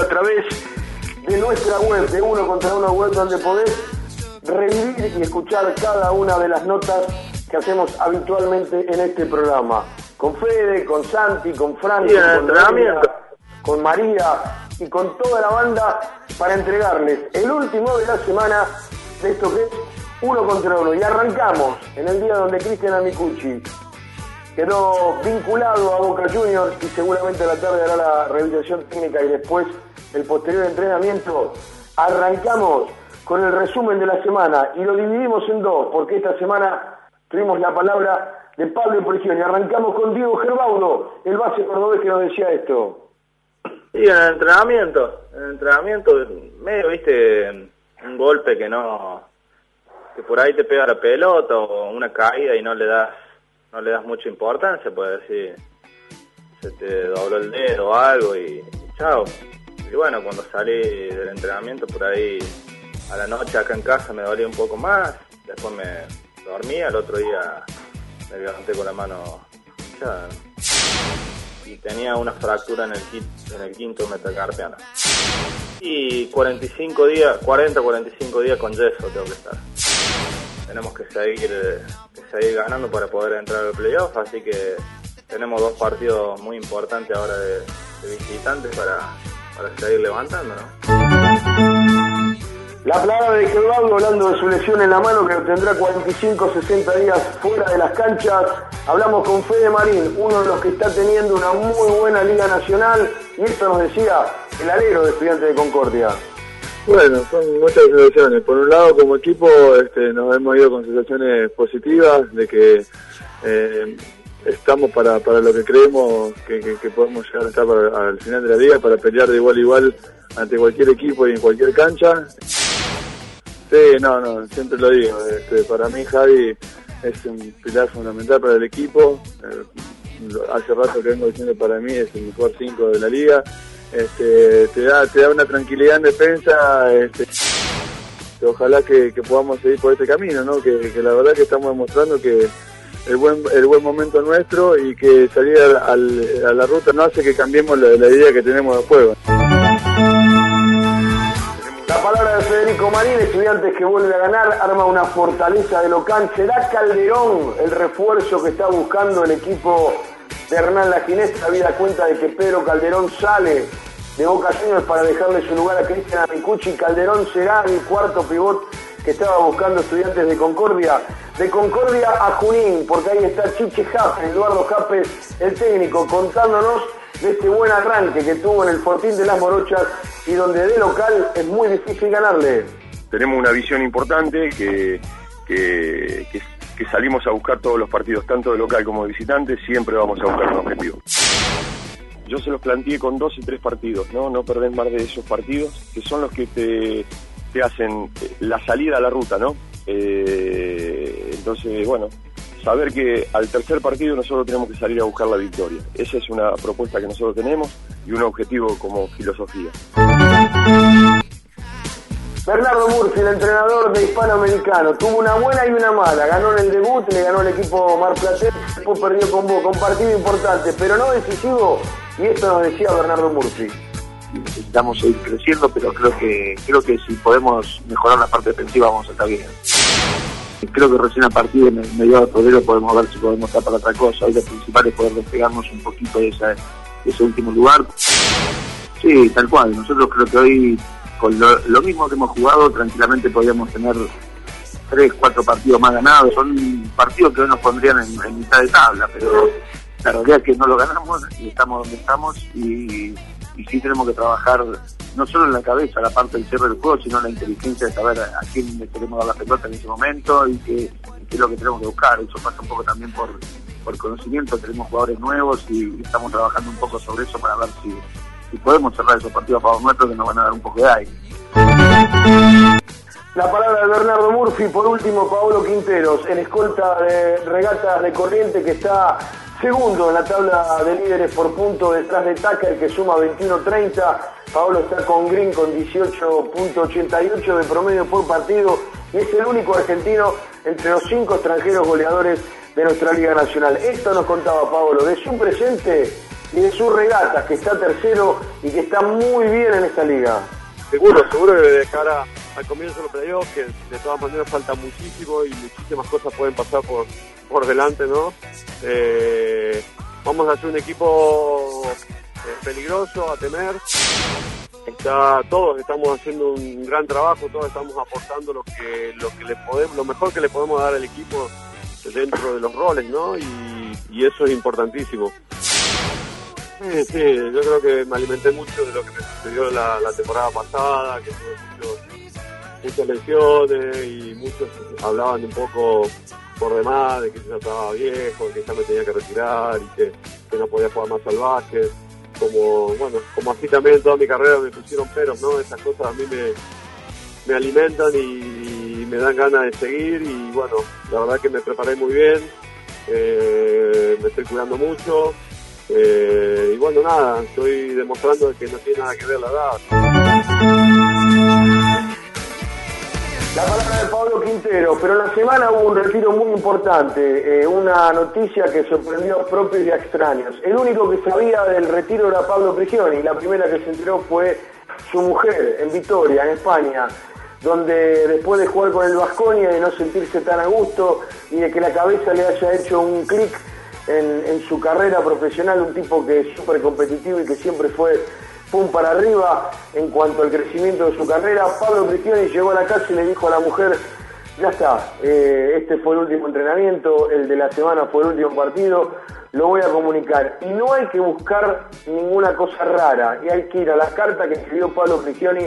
a través de nuestra web, de uno contra uno web, donde podés revivir y escuchar cada una de las notas que hacemos habitualmente en este programa. Con Fede, con Santi, con Franco, con, María, con María y con toda la banda para entregarles el último de la semana de esto que es uno contra uno. Y arrancamos en el día donde Cristian Amicucci quedó vinculado a Boca Juniors y seguramente a la tarde hará la rehabilitación técnica y después el posterior entrenamiento. Arrancamos con el resumen de la semana y lo dividimos en dos, porque esta semana tuvimos la palabra de Pablo y Arrancamos con Diego Gerbaudo, el base cordobés que nos decía esto. Sí, en el entrenamiento, en el entrenamiento, medio, viste, un golpe que no, que por ahí te pega la pelota o una caída y no le das, no le das mucha importancia, puede decir, se te dobló el dedo o algo y chao. Y bueno, cuando salí del entrenamiento por ahí a la noche acá en casa me dolía un poco más, después me dormía, el otro día me levanté con la mano hinchada y tenía una fractura en el, quinto metacarpiano. Y 45 días, 40, 45 días con yeso tengo que estar. Tenemos que seguir, seguir ganando para poder entrar al playoff, así que tenemos dos partidos muy importantes ahora de, visitantes para, para seguir levantando, la palabra de Gerardo hablando de su lesión en la mano que tendrá 45-60 días fuera de las canchas. Hablamos con Fede Marín, uno de los que está teniendo una muy buena liga nacional. Y esto nos decía el alero de estudiantes de Concordia. Bueno, son muchas sensaciones. Por un lado, como equipo, este, nos hemos ido con sensaciones positivas de que eh, estamos para, para lo que creemos que, podemos llegar a estar al final de la liga, para pelear de igual a igual ante cualquier equipo y en cualquier cancha. Sí, no, no, siempre lo digo. Este, para mí Javi es un pilar fundamental para el equipo. Eh, hace rato que vengo diciendo para mí es el mejor 5 de la liga. Este, te da te da una tranquilidad en defensa. Este, ojalá que, podamos seguir por este camino, ¿no? Que, la verdad que estamos demostrando que el buen el buen momento nuestro y que salir a la ruta no hace que cambiemos la, idea que tenemos de juego. La palabra de Federico Marín, estudiantes que vuelve a ganar, arma una fortaleza de local. ¿Será Calderón el refuerzo que está buscando el equipo de Hernán Laginés? Habida cuenta de que Pedro Calderón sale de Boca Juniors para dejarle su lugar a Cristian Amicucci. Calderón será el cuarto pivot que estaba buscando estudiantes de Concordia. De Concordia a Junín, porque ahí está Chiche Japes, Eduardo Japes, el técnico, contándonos de este buen arranque que tuvo en el Fortín de las Morochas y donde de local es muy difícil ganarle. Tenemos una visión importante que, que, salimos a buscar todos los partidos, tanto de local como de visitante, siempre vamos a buscar un objetivo. Yo se los planteé con dos y tres partidos, ¿no? No perder más de esos partidos, que son los que te, te hacen la salida a la ruta, ¿no? Eh, entonces, bueno, saber que al tercer partido nosotros tenemos que salir a buscar la victoria. Esa es una propuesta que nosotros tenemos y un objetivo como filosofía. Bernardo Murphy, el entrenador de Hispanoamericano, tuvo una buena y una mala. Ganó en el debut, le ganó el equipo Mar Platel, después perdió con vos, con partido importante, pero no decisivo. Y esto nos decía Bernardo Murphy. Necesitamos seguir creciendo, pero creo que creo que si podemos mejorar la parte defensiva vamos a estar bien creo que recién a partir de mediados de febrero podemos ver si podemos estar para otra cosa. Hoy lo principal es poder despegarnos un poquito de, ese último lugar. Sí, tal cual. Nosotros creo que hoy, con lo, mismo que hemos jugado, tranquilamente podríamos tener tres, cuatro partidos más ganados. Son partidos que hoy nos pondrían en, mitad de tabla, pero la realidad es que no lo ganamos y estamos donde estamos y sí tenemos que trabajar no solo en la cabeza, la parte del cierre del juego, sino la inteligencia de saber a, quién le queremos dar la pelota en ese momento y qué, es lo que tenemos que buscar. Eso pasa un poco también por, por conocimiento, tenemos jugadores nuevos y, estamos trabajando un poco sobre eso para ver si, si podemos cerrar esos partidos a favor nuestro que nos van a dar un poco de aire. La palabra de Bernardo Murphy, por último Pablo Quinteros, en escolta de regatas de corriente que está Segundo en la tabla de líderes por punto detrás de Tucker que suma 21.30. Paolo está con Green con 18.88 de promedio por partido y es el único argentino entre los cinco extranjeros goleadores de nuestra Liga Nacional. Esto nos contaba Paolo de su presente y de su regata, que está tercero y que está muy bien en esta liga. Seguro, seguro que de cara al comienzo de los playoffs, que de todas maneras falta muchísimo y muchísimas cosas pueden pasar por, por delante, ¿no? Eh, vamos a hacer un equipo eh, peligroso a temer. Todos estamos haciendo un gran trabajo, todos estamos aportando lo que, lo que le podemos, lo mejor que le podemos dar al equipo dentro de los roles, ¿no? Y eso es importantísimo. Sí, sí, yo creo que me alimenté mucho de lo que me sucedió la, temporada pasada, que tuve muchas lesiones y muchos hablaban un poco por demás de que yo ya estaba viejo, que ya me tenía que retirar y que, no podía jugar más salvaje. Como, bueno, como así también toda mi carrera me pusieron peros, ¿no? Esas cosas a mí me, me alimentan y me dan ganas de seguir y bueno, la verdad que me preparé muy bien, eh, me estoy cuidando mucho eh, y bueno, nada, estoy demostrando que no tiene nada que ver la edad. La palabra de Pablo Quintero, pero la semana hubo un retiro muy importante, eh, una noticia que sorprendió a propios y a extraños. El único que sabía del retiro era Pablo Prigioni, la primera que se enteró fue su mujer en Vitoria, en España, donde después de jugar con el Vasconia y no sentirse tan a gusto y de que la cabeza le haya hecho un clic en, su carrera profesional, un tipo que es súper competitivo y que siempre fue pum para arriba en cuanto al crecimiento de su carrera. Pablo Cristiani llegó a la casa y le dijo a la mujer, ya está, eh, este fue el último entrenamiento, el de la semana fue el último partido, lo voy a comunicar. Y no hay que buscar ninguna cosa rara, y hay que ir a la carta que escribió Pablo Cristiani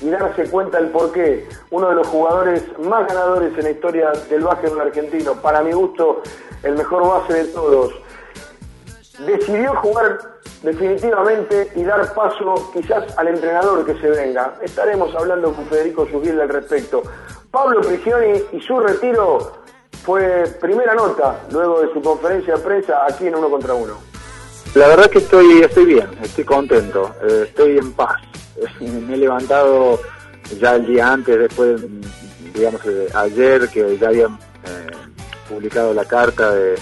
y darse cuenta el por qué. Uno de los jugadores más ganadores en la historia del básquetbol argentino, para mi gusto, el mejor base de todos, decidió jugar definitivamente y dar paso quizás al entrenador que se venga. Estaremos hablando con Federico Sugiel al respecto. Pablo Prigioni y su retiro fue primera nota luego de su conferencia de prensa aquí en Uno contra Uno. La verdad que estoy, estoy bien, estoy contento, eh, estoy en paz. Me he levantado ya el día antes, después, digamos, eh, ayer que ya habían eh, publicado la carta de,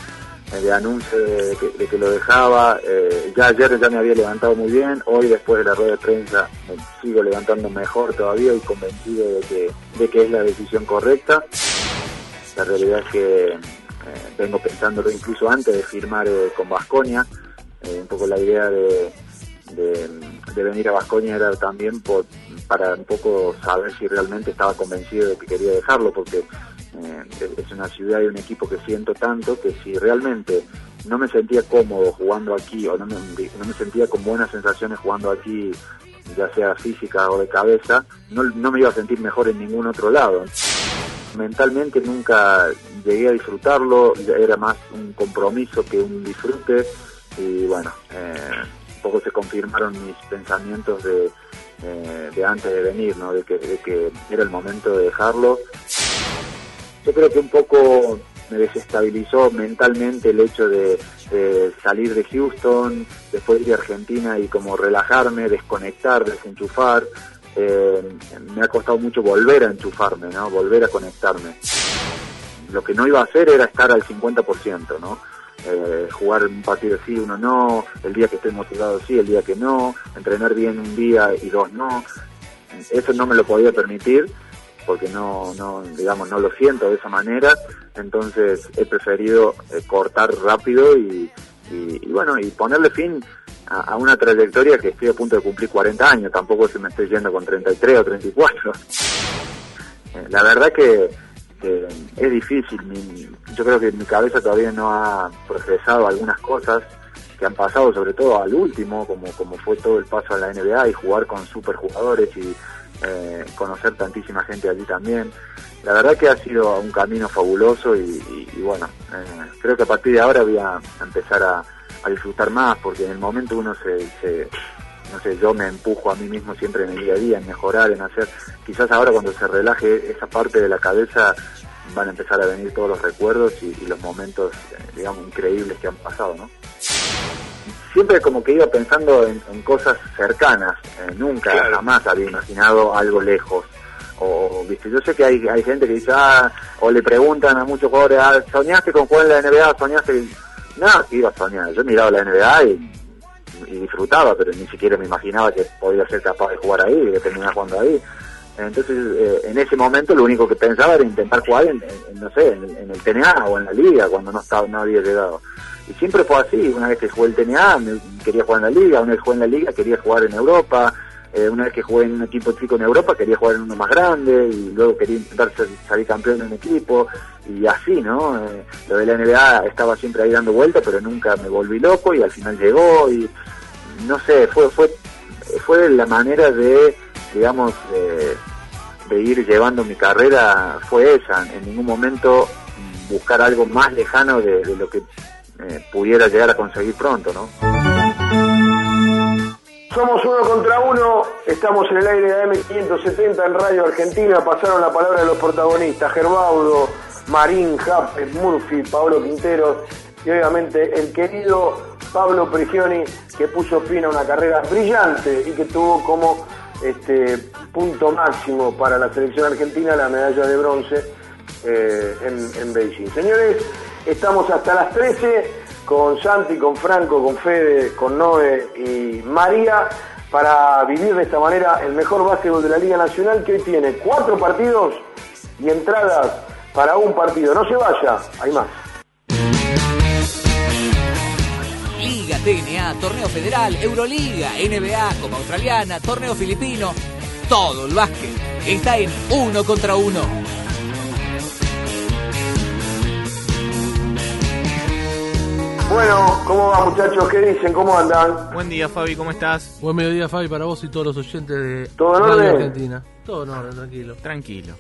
anuncio de que, de que lo dejaba. Eh, ya ayer ya me había levantado muy bien, hoy después de la rueda de prensa me sigo levantando mejor todavía y convencido de que, de que es la decisión correcta. La realidad es que vengo pensándolo incluso antes de firmar con Vasconia. Un poco la idea de, de, de venir a Vasconia era también por, para un poco saber si realmente estaba convencido de que quería dejarlo, porque eh, es una ciudad y un equipo que siento tanto que si realmente no me sentía cómodo jugando aquí o no me, no me sentía con buenas sensaciones jugando aquí, ya sea física o de cabeza, no, no me iba a sentir mejor en ningún otro lado. Mentalmente nunca llegué a disfrutarlo, era más un compromiso que un disfrute y bueno, eh, poco se confirmaron mis pensamientos de, eh, de antes de venir, ¿no? de, que, de que era el momento de dejarlo yo creo que un poco me desestabilizó mentalmente el hecho de, salir de Houston, después ir a Argentina y como relajarme, desconectar, desenchufar. Eh, me ha costado mucho volver a enchufarme, ¿no? Volver a conectarme. Lo que no iba a hacer era estar al 50%, ¿no? Eh, jugar un partido sí, uno no, el día que estoy motivado sí, el día que no, entrenar bien un día y dos no. Eso no me lo podía permitir porque no, no, digamos, no lo siento de esa manera, entonces he preferido eh, cortar rápido y, y, y, bueno, y ponerle fin a, una trayectoria que estoy a punto de cumplir 40 años, tampoco se me estoy yendo con 33 o 34. Eh, la verdad que, que es difícil, yo creo que mi cabeza todavía no ha procesado algunas cosas que han pasado, sobre todo al último, como, como fue todo el paso a la NBA y jugar con super jugadores y eh, conocer tantísima gente allí también. La verdad que ha sido un camino fabuloso y, bueno, eh, creo que a partir de ahora voy a empezar a, a, disfrutar más porque en el momento uno se, no sé, yo me empujo a mí mismo siempre en el día a día, en mejorar, en hacer, quizás ahora cuando se relaje esa parte de la cabeza van a empezar a venir todos los recuerdos y, y los momentos, eh, digamos, increíbles que han pasado, ¿no? siempre como que iba pensando en, en cosas cercanas, eh, nunca claro. jamás había imaginado algo lejos. O, viste, yo sé que hay, hay gente que dice, ah, o le preguntan a muchos jugadores, ah, ¿soñaste con jugar en la NBA? ¿Soñaste? Nada, que iba a soñar. Yo miraba la NBA y y disfrutaba, pero ni siquiera me imaginaba que podía ser capaz de jugar ahí, de terminar jugando ahí. Entonces, eh, en ese momento lo único que pensaba era intentar jugar en, no sé, en, el TNA o en la liga cuando no estaba, no había llegado. Y siempre fue así, una vez que jugué el TNA quería jugar en la liga, una vez que jugué en la liga quería jugar en Europa, eh, una vez que jugué en un equipo chico en Europa quería jugar en uno más grande y luego quería intentar salir campeón en un equipo y así, ¿no? Eh, lo de la NBA estaba siempre ahí dando vueltas, pero nunca me volví loco y al final llegó y no sé, fue fue fue la manera de digamos, de, ir llevando mi carrera fue esa, en ningún momento buscar algo más lejano de, lo que eh, pudiera llegar a conseguir pronto, ¿no? Somos uno contra uno, estamos en el aire de AM570 en Radio Argentina, pasaron la palabra de los protagonistas, Gerbaudo, Marín, Jappes, Murphy, Pablo Quintero y obviamente el querido Pablo Prigioni que puso fin a una carrera brillante y que tuvo como este punto máximo para la selección argentina la medalla de bronce eh, en, Beijing. Señores, estamos hasta las 13 con Santi, con Franco, con Fede, con Noé y María para vivir de esta manera el mejor básquetbol de la Liga Nacional que hoy tiene cuatro partidos y entradas para un partido. No se vaya, hay más. Liga, TNA, Torneo Federal, Euroliga, NBA, Copa Australiana, Torneo Filipino. Todo el básquet está en uno contra uno. Bueno, ¿cómo va muchachos? ¿Qué dicen? ¿Cómo andan? Buen día Fabi, ¿cómo estás? Buen mediodía Fabi para vos y todos los oyentes de ¿Todo en Argentina. Todo en orden, tranquilo. Tranquilo.